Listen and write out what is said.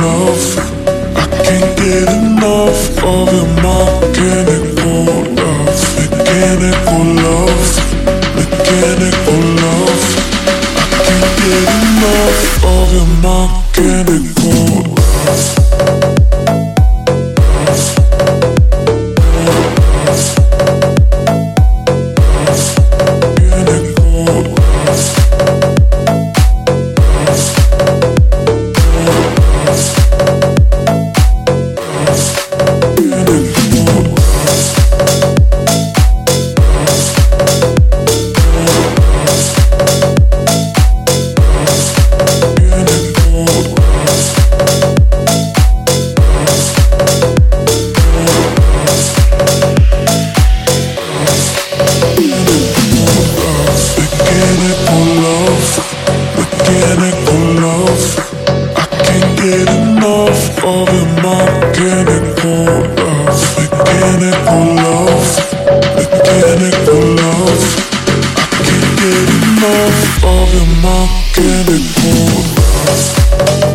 love. I can't get enough of your mocking and. off all mechanical love, mechanical love, mechanical love. I can't get enough of the mechanical love.